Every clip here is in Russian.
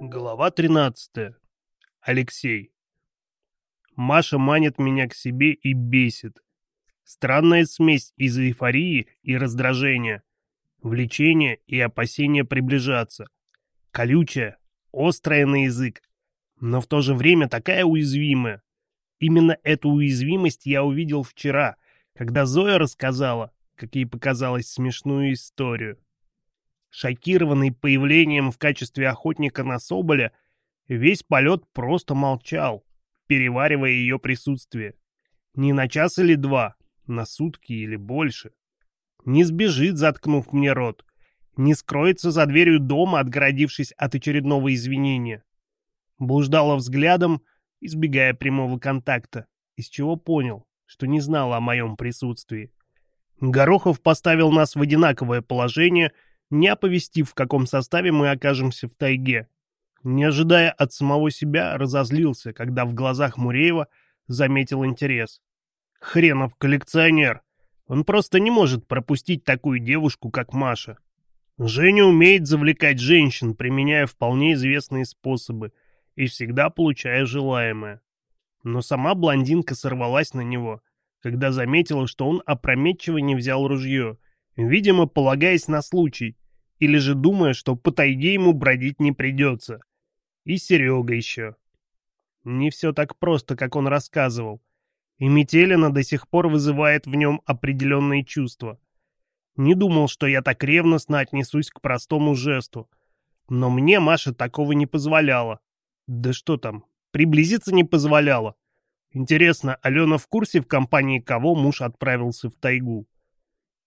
Глава 13. Алексей. Маша манит меня к себе и бесит. Странная смесь из эйфории и раздражения, влечения и опасения приближаться. Колючая, острая на язык, но в то же время такая уязвимая. Именно эту уязвимость я увидел вчера, когда Зоя рассказала, как ей показалось, смешную историю. Шокированный появлением в качестве охотника на Соболя, весь полет просто молчал, переваривая ее присутствие. Не на час или два, на сутки или больше. Не сбежит, заткнув мне рот. Не скроется за дверью дома, отгородившись от очередного извинения. Блуждала взглядом, избегая прямого контакта, из чего понял, что не знала о моем присутствии. Горохов поставил нас в одинаковое положение — не оповестив, в каком составе мы окажемся в тайге. Не ожидая от самого себя, разозлился, когда в глазах Муреева заметил интерес. Хренов коллекционер. Он просто не может пропустить такую девушку, как Маша. Женя умеет завлекать женщин, применяя вполне известные способы и всегда получая желаемое. Но сама блондинка сорвалась на него, когда заметила, что он опрометчиво не взял ружье, видимо, полагаясь на случай, или же думая, что по тайге ему бродить не придется. И Серега еще. Не все так просто, как он рассказывал. И Метелина до сих пор вызывает в нем определенные чувства. Не думал, что я так ревностно отнесусь к простому жесту. Но мне Маша такого не позволяла. Да что там, приблизиться не позволяла. Интересно, Алена в курсе, в компании кого муж отправился в тайгу?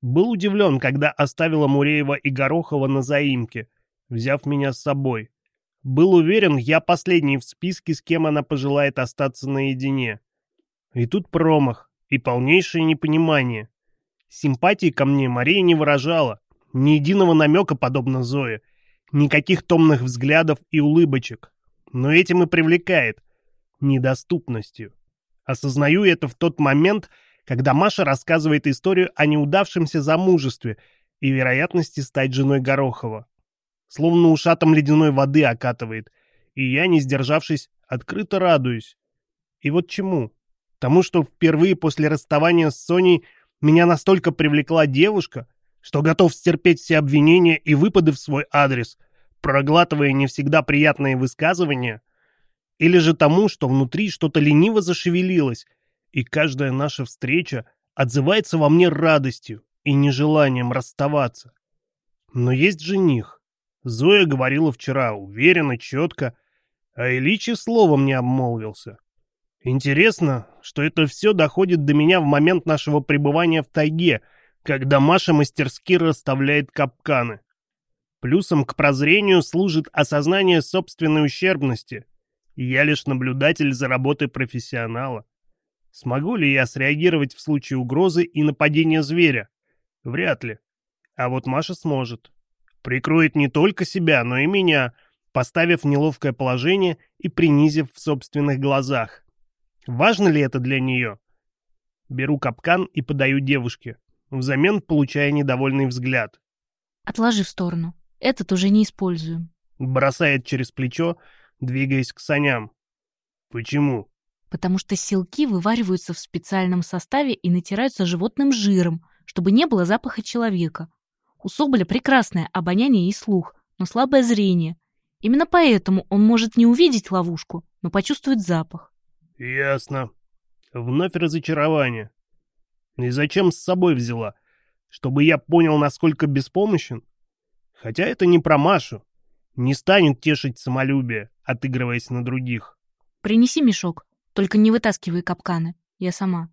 Был удивлен, когда оставила Муреева и Горохова на заимке, взяв меня с собой. Был уверен, я последний в списке, с кем она пожелает остаться наедине. И тут промах, и полнейшее непонимание. Симпатии ко мне Мария не выражала, ни единого намека, подобно Зое, никаких томных взглядов и улыбочек. Но этим и привлекает недоступностью. Осознаю это в тот момент, когда Маша рассказывает историю о неудавшемся замужестве и вероятности стать женой Горохова. Словно ушатом ледяной воды окатывает, и я, не сдержавшись, открыто радуюсь. И вот чему? Тому, что впервые после расставания с Соней меня настолько привлекла девушка, что готов стерпеть все обвинения и выпады в свой адрес, проглатывая не всегда приятные высказывания, или же тому, что внутри что-то лениво зашевелилось, и каждая наша встреча отзывается во мне радостью и нежеланием расставаться. Но есть жених. Зоя говорила вчера уверенно, четко, а Ильич словом не обмолвился. Интересно, что это все доходит до меня в момент нашего пребывания в тайге, когда Маша мастерски расставляет капканы. Плюсом к прозрению служит осознание собственной ущербности. Я лишь наблюдатель за работой профессионала. Смогу ли я среагировать в случае угрозы и нападения зверя? Вряд ли. А вот Маша сможет. Прикроет не только себя, но и меня, поставив в неловкое положение и принизив в собственных глазах. Важно ли это для нее? Беру капкан и подаю девушке, взамен получая недовольный взгляд. «Отложи в сторону. Этот уже не используем». Бросает через плечо, двигаясь к саням. «Почему?» потому что селки вывариваются в специальном составе и натираются животным жиром, чтобы не было запаха человека. У соболя прекрасное обоняние и слух, но слабое зрение. Именно поэтому он может не увидеть ловушку, но почувствовать запах. Ясно. Вновь разочарование. И зачем с собой взяла? Чтобы я понял, насколько беспомощен? Хотя это не про Машу. Не станет тешить самолюбие, отыгрываясь на других. Принеси мешок. Только не вытаскивай капканы. Я сама.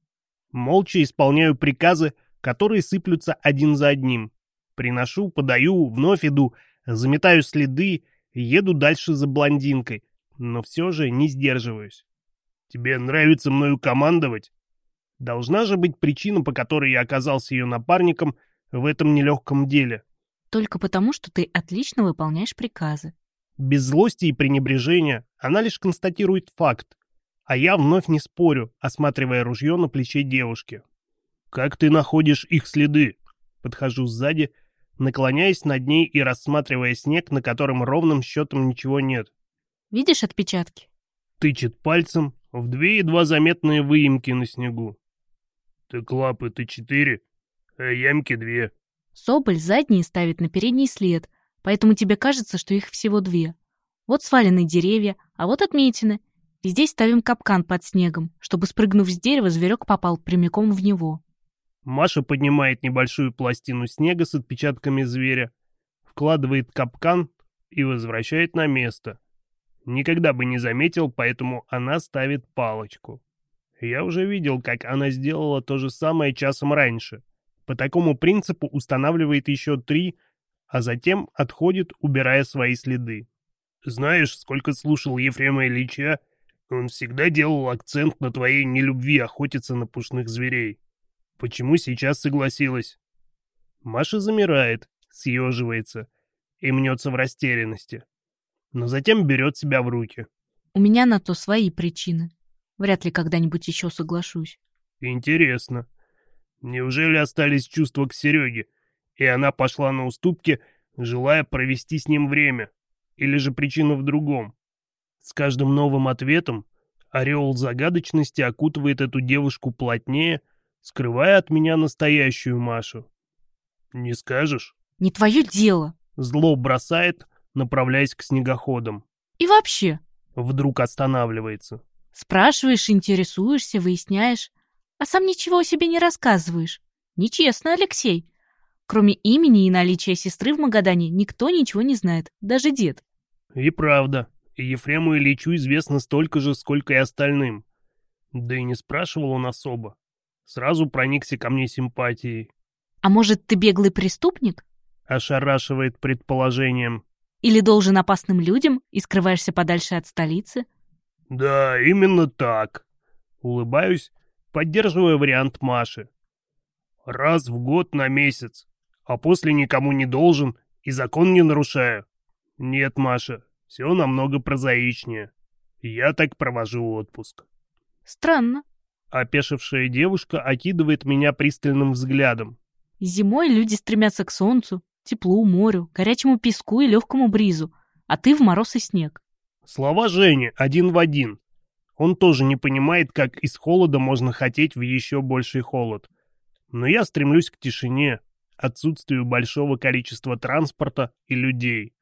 Молча исполняю приказы, которые сыплются один за одним. Приношу, подаю, вновь иду, заметаю следы, еду дальше за блондинкой, но все же не сдерживаюсь. Тебе нравится мною командовать? Должна же быть причина, по которой я оказался ее напарником в этом нелегком деле. Только потому, что ты отлично выполняешь приказы. Без злости и пренебрежения она лишь констатирует факт. А я вновь не спорю, осматривая ружье на плече девушки. «Как ты находишь их следы?» Подхожу сзади, наклоняясь над ней и рассматривая снег, на котором ровным счетом ничего нет. Видишь отпечатки? Тычет пальцем в две едва заметные выемки на снегу. Так лапы-то четыре, а ямки две. Соболь задние ставит на передний след, поэтому тебе кажется, что их всего две. Вот свалены деревья, а вот отметины. И здесь ставим капкан под снегом, чтобы, спрыгнув с дерева, зверек попал прямиком в него. Маша поднимает небольшую пластину снега с отпечатками зверя, вкладывает капкан и возвращает на место. Никогда бы не заметил, поэтому она ставит палочку. Я уже видел, как она сделала то же самое часом раньше. По такому принципу устанавливает еще три, а затем отходит, убирая свои следы. Знаешь, сколько слушал Ефрема Ильича, он всегда делал акцент на твоей нелюбви охотиться на пушных зверей. Почему сейчас согласилась? Маша замирает, съеживается и мнется в растерянности. Но затем берет себя в руки. У меня на то свои причины. Вряд ли когда-нибудь еще соглашусь. Интересно. Неужели остались чувства к Сереге, и она пошла на уступки, желая провести с ним время? Или же причина в другом? С каждым новым ответом ореол загадочности окутывает эту девушку плотнее, скрывая от меня настоящую Машу. «Не скажешь?» «Не твое дело!» Зло бросает, направляясь к снегоходам. «И вообще!» Вдруг останавливается. Спрашиваешь, интересуешься, выясняешь, а сам ничего о себе не рассказываешь. Нечестно, Алексей. Кроме имени и наличия сестры в Магадане никто ничего не знает, даже дед. И правда, и Ефрему Ильичу известно столько же, сколько и остальным. Да и не спрашивал он особо. Сразу проникся ко мне симпатией. А может, ты беглый преступник? Ошарашивает предположением. Или должен опасным людям и скрываешься подальше от столицы? Да, именно так. Улыбаюсь, поддерживая вариант Маши. Раз в год на месяц, а после никому не должен и закон не нарушаю. Нет, Маша, все намного прозаичнее. Я так провожу отпуск. Странно. Опешившая девушка окидывает меня пристальным взглядом. Зимой люди стремятся к солнцу, теплу, морю, горячему песку и легкому бризу, а ты в мороз и снег. Слова Жени один в один. Он тоже не понимает, как из холода можно хотеть в еще больший холод. Но я стремлюсь к тишине, отсутствию большого количества транспорта и людей.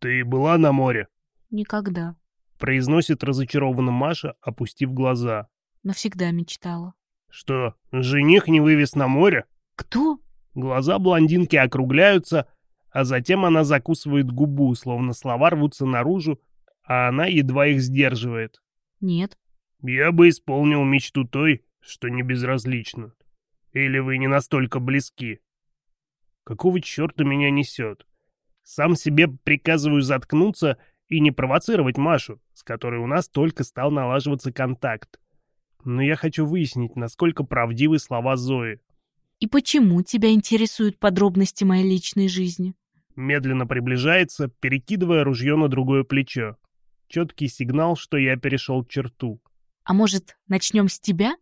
«Ты была на море?» «Никогда», — произносит разочарованно Маша, опустив глаза. «Навсегда мечтала». «Что, жених не вывез на море?» «Кто?» Глаза блондинки округляются, а затем она закусывает губу, словно слова рвутся наружу, а она едва их сдерживает. Нет. Я бы исполнил мечту той, что не безразлично. Или вы не настолько близки? Какого черта меня несет? Сам себе приказываю заткнуться и не провоцировать Машу, с которой у нас только стал налаживаться контакт. Но я хочу выяснить, насколько правдивы слова Зои. «И почему тебя интересуют подробности моей личной жизни?» Медленно приближается, перекидывая ружье на другое плечо четкий сигнал, что я перешел черту. А может, начнем с тебя?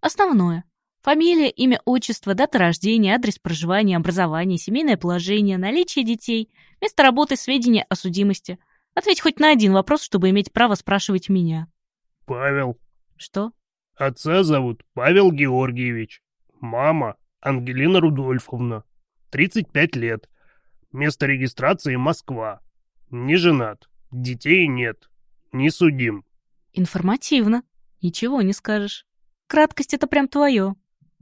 Основное. Фамилия, имя, отчество, дата рождения, адрес проживания, образование, семейное положение, наличие детей, место работы, сведения о судимости. Ответь хоть на один вопрос, чтобы иметь право спрашивать меня. Павел. Что? Отца зовут Павел Георгиевич. Мама Ангелина Рудольфовна. 35 лет. Место регистрации Москва. Не женат. Детей нет. Не судим. Информативно. Ничего не скажешь. Краткость — это прям твое.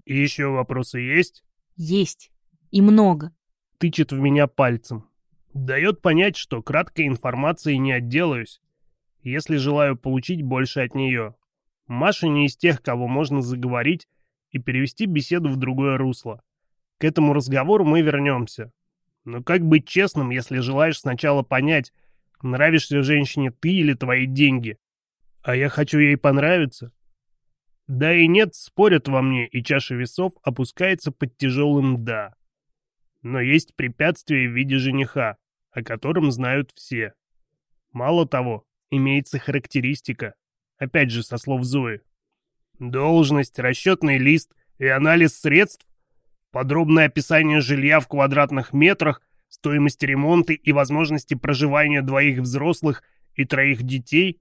И еще вопросы есть? Есть. И много. Тычет в меня пальцем. Дает понять, что краткой информацией не отделаюсь, если желаю получить больше от нее. Маша не из тех, кого можно заговорить и перевести беседу в другое русло. К этому разговору мы вернемся. Но как быть честным, если желаешь сначала понять, Нравишься женщине ты или твои деньги? А я хочу ей понравиться. Да и нет, спорят во мне, и чаша весов опускается под тяжелым «да». Но есть препятствие в виде жениха, о котором знают все. Мало того, имеется характеристика, опять же со слов Зои. Должность, расчетный лист и анализ средств? Подробное описание жилья в квадратных метрах, стоимости ремонта и возможности проживания двоих взрослых и троих детей.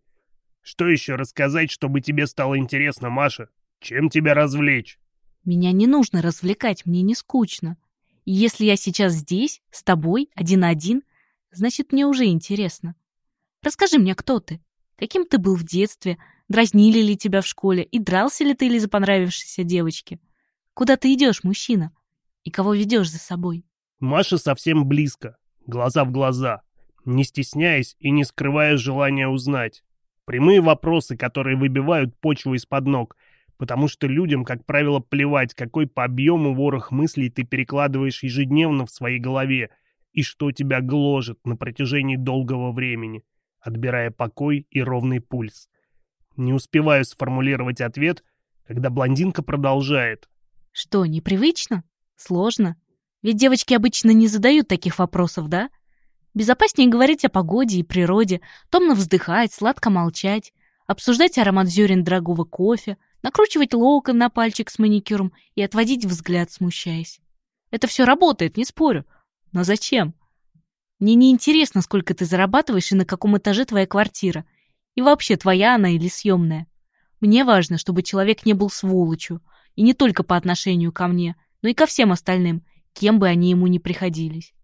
Что еще рассказать, чтобы тебе стало интересно, Маша? Чем тебя развлечь? Меня не нужно развлекать, мне не скучно. И если я сейчас здесь, с тобой, один на один, значит, мне уже интересно. Расскажи мне, кто ты? Каким ты был в детстве? Дразнили ли тебя в школе? И дрался ли ты из-за понравившейся девочки? Куда ты идешь, мужчина? И кого ведешь за собой? Маша совсем близко, глаза в глаза, не стесняясь и не скрывая желания узнать. Прямые вопросы, которые выбивают почву из-под ног, потому что людям, как правило, плевать, какой по объему ворох мыслей ты перекладываешь ежедневно в своей голове и что тебя гложет на протяжении долгого времени, отбирая покой и ровный пульс. Не успеваю сформулировать ответ, когда блондинка продолжает. Что, непривычно? Сложно? Ведь девочки обычно не задают таких вопросов, да? Безопаснее говорить о погоде и природе, томно вздыхать, сладко молчать, обсуждать аромат зерен дорогого кофе, накручивать локон на пальчик с маникюром и отводить взгляд, смущаясь. Это все работает, не спорю. Но зачем? Мне не интересно, сколько ты зарабатываешь и на каком этаже твоя квартира. И вообще, твоя она или съемная. Мне важно, чтобы человек не был сволочью. И не только по отношению ко мне, но и ко всем остальным, кем бы они ему ни приходились.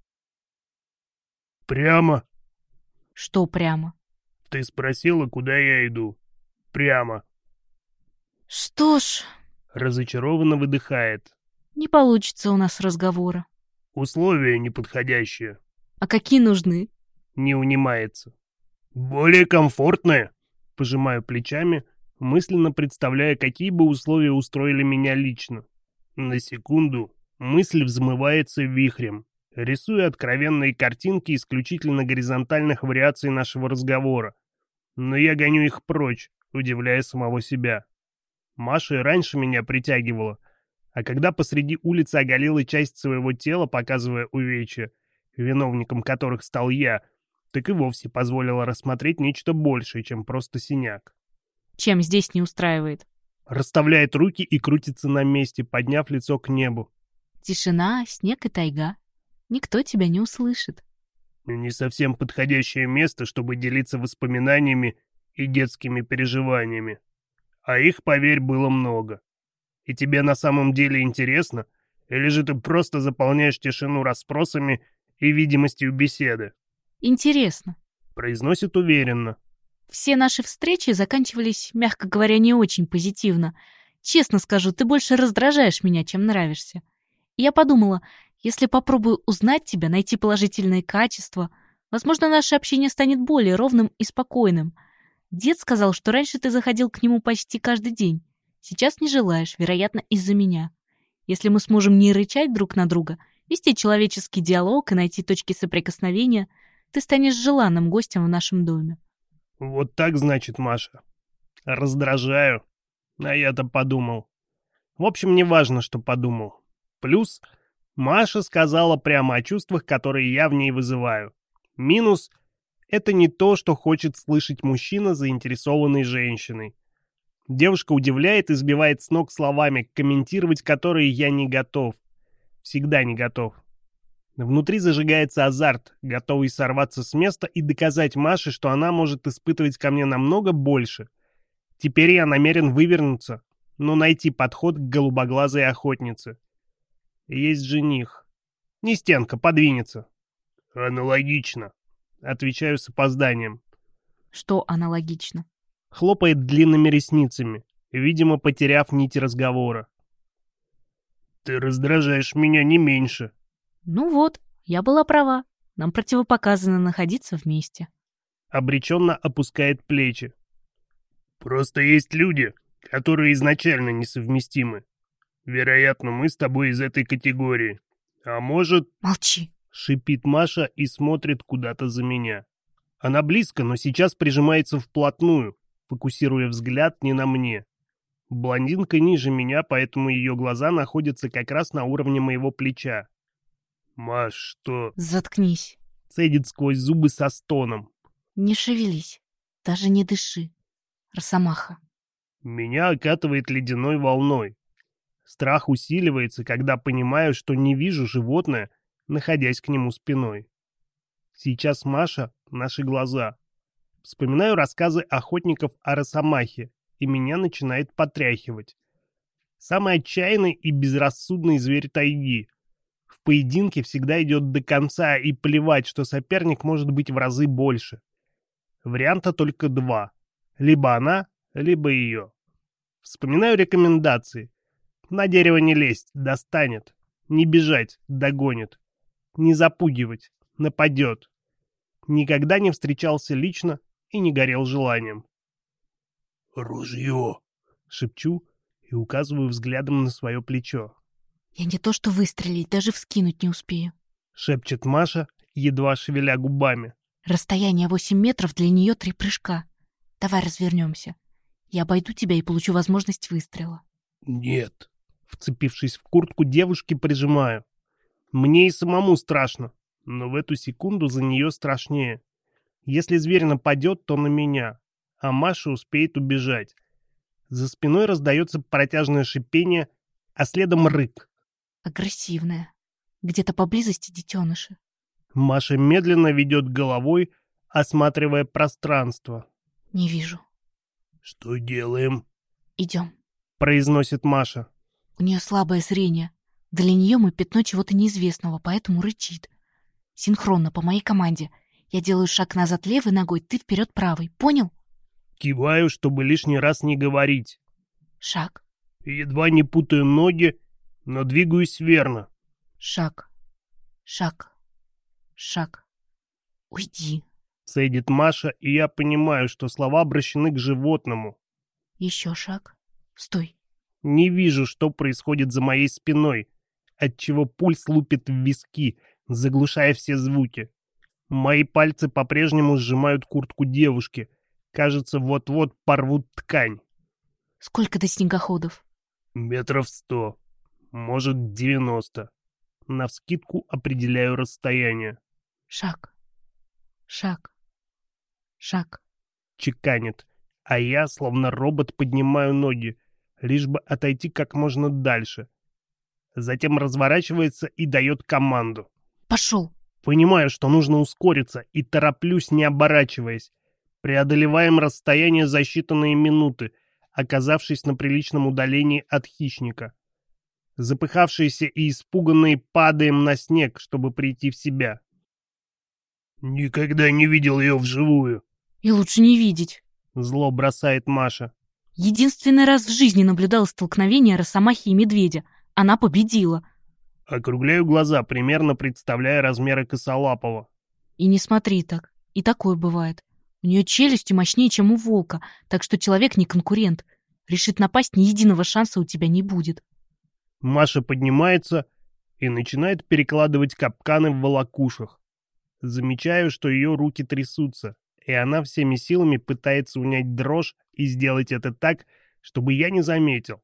Прямо? Что прямо? Ты спросила, куда я иду. Прямо. Что ж... Разочарованно выдыхает. Не получится у нас разговора. Условия неподходящие. А какие нужны? Не унимается. Более комфортные. Пожимаю плечами, мысленно представляя, какие бы условия устроили меня лично. На секунду мысль взмывается вихрем, рисуя откровенные картинки исключительно горизонтальных вариаций нашего разговора. Но я гоню их прочь, удивляя самого себя. Маша и раньше меня притягивала, а когда посреди улицы оголила часть своего тела, показывая увечья, виновником которых стал я, так и вовсе позволила рассмотреть нечто большее, чем просто синяк. Чем здесь не устраивает? Расставляет руки и крутится на месте, подняв лицо к небу. Тишина, снег и тайга. Никто тебя не услышит. Не совсем подходящее место, чтобы делиться воспоминаниями и детскими переживаниями. А их, поверь, было много. И тебе на самом деле интересно? Или же ты просто заполняешь тишину расспросами и видимостью беседы? Интересно. Произносит уверенно. Все наши встречи заканчивались, мягко говоря, не очень позитивно. Честно скажу, ты больше раздражаешь меня, чем нравишься. Я подумала, если попробую узнать тебя, найти положительные качества, возможно, наше общение станет более ровным и спокойным. Дед сказал, что раньше ты заходил к нему почти каждый день. Сейчас не желаешь, вероятно, из-за меня. Если мы сможем не рычать друг на друга, вести человеческий диалог и найти точки соприкосновения, ты станешь желанным гостем в нашем доме. Вот так, значит, Маша. Раздражаю. А я-то подумал. В общем, не важно, что подумал. Плюс, Маша сказала прямо о чувствах, которые я в ней вызываю. Минус, это не то, что хочет слышать мужчина, заинтересованный женщиной. Девушка удивляет и сбивает с ног словами, комментировать которые я не готов. Всегда не готов. Внутри зажигается азарт, готовый сорваться с места и доказать Маше, что она может испытывать ко мне намного больше. Теперь я намерен вывернуться, но найти подход к голубоглазой охотнице. Есть жених. Не стенка, подвинется. Аналогично. Отвечаю с опозданием. Что аналогично? Хлопает длинными ресницами, видимо, потеряв нить разговора. Ты раздражаешь меня не меньше. Ну вот, я была права. Нам противопоказано находиться вместе. Обреченно опускает плечи. Просто есть люди, которые изначально несовместимы. Вероятно, мы с тобой из этой категории. А может... Молчи. Шипит Маша и смотрит куда-то за меня. Она близко, но сейчас прижимается вплотную, фокусируя взгляд не на мне. Блондинка ниже меня, поэтому ее глаза находятся как раз на уровне моего плеча. «Маш, что...» «Заткнись!» Цедит сквозь зубы со стоном. «Не шевелись, даже не дыши. Росомаха!» Меня окатывает ледяной волной. Страх усиливается, когда понимаю, что не вижу животное, находясь к нему спиной. Сейчас Маша — наши глаза. Вспоминаю рассказы охотников о Росомахе, и меня начинает потряхивать. Самый отчаянный и безрассудный зверь тайги. В поединке всегда идет до конца и плевать, что соперник может быть в разы больше. Варианта только два. Либо она, либо ее. Вспоминаю рекомендации. На дерево не лезть, достанет. Не бежать, догонит. Не запугивать, нападет. Никогда не встречался лично и не горел желанием. «Ружье!» — шепчу и указываю взглядом на свое плечо. «Я не то что выстрелить, даже вскинуть не успею», — шепчет Маша, едва шевеля губами. «Расстояние восемь метров, для нее три прыжка. Давай развернемся. Я обойду тебя и получу возможность выстрела». «Нет». Вцепившись в куртку девушки, прижимаю. Мне и самому страшно, но в эту секунду за нее страшнее. Если зверь нападет, то на меня, а Маша успеет убежать. За спиной раздается протяжное шипение, а следом рык. Агрессивная. Где-то поблизости детеныши. Маша медленно ведет головой, осматривая пространство. Не вижу. Что делаем? Идем. Произносит Маша. У нее слабое зрение. Для нее мы пятно чего-то неизвестного, поэтому рычит. Синхронно, по моей команде. Я делаю шаг назад левой ногой, ты вперед правой. Понял? Киваю, чтобы лишний раз не говорить. Шаг. Едва не путаю ноги, но двигаюсь верно. Шаг. Шаг. Шаг. Уйди. Цедит Маша, и я понимаю, что слова обращены к животному. Еще шаг. Стой. Не вижу, что происходит за моей спиной, отчего пульс лупит в виски, заглушая все звуки. Мои пальцы по-прежнему сжимают куртку девушки. Кажется, вот-вот порвут ткань. Сколько до снегоходов? Метров сто. Может, девяносто. Навскидку определяю расстояние. Шаг. Шаг. Шаг. Чеканит. А я, словно робот, поднимаю ноги, лишь бы отойти как можно дальше. Затем разворачивается и дает команду. Пошел. Понимаю, что нужно ускориться, и тороплюсь, не оборачиваясь. Преодолеваем расстояние за считанные минуты, оказавшись на приличном удалении от хищника. Запыхавшиеся и испуганные падаем на снег, чтобы прийти в себя. «Никогда не видел ее вживую». «И лучше не видеть», — зло бросает Маша. «Единственный раз в жизни наблюдал столкновение росомахи и медведя. Она победила». Округляю глаза, примерно представляя размеры косолапого. «И не смотри так. И такое бывает. У нее челюсти мощнее, чем у волка, так что человек не конкурент. Решит напасть, ни единого шанса у тебя не будет». Маша поднимается и начинает перекладывать капканы в волокушах. Замечаю, что ее руки трясутся, и она всеми силами пытается унять дрожь и сделать это так, чтобы я не заметил.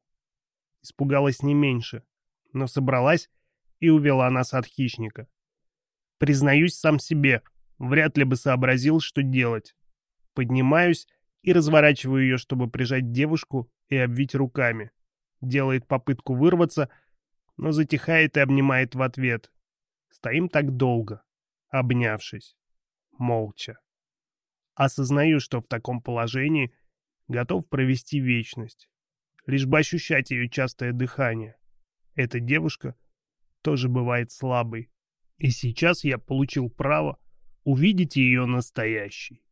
Испугалась не меньше, но собралась и увела нас от хищника. Признаюсь сам себе, вряд ли бы сообразил, что делать. Поднимаюсь и разворачиваю ее, чтобы прижать девушку и обвить руками. Делает попытку вырваться, но затихает и обнимает в ответ. Стоим так долго обнявшись, молча. Осознаю, что в таком положении готов провести вечность, лишь бы ощущать ее частое дыхание. Эта девушка тоже бывает слабой, и сейчас я получил право увидеть ее настоящей.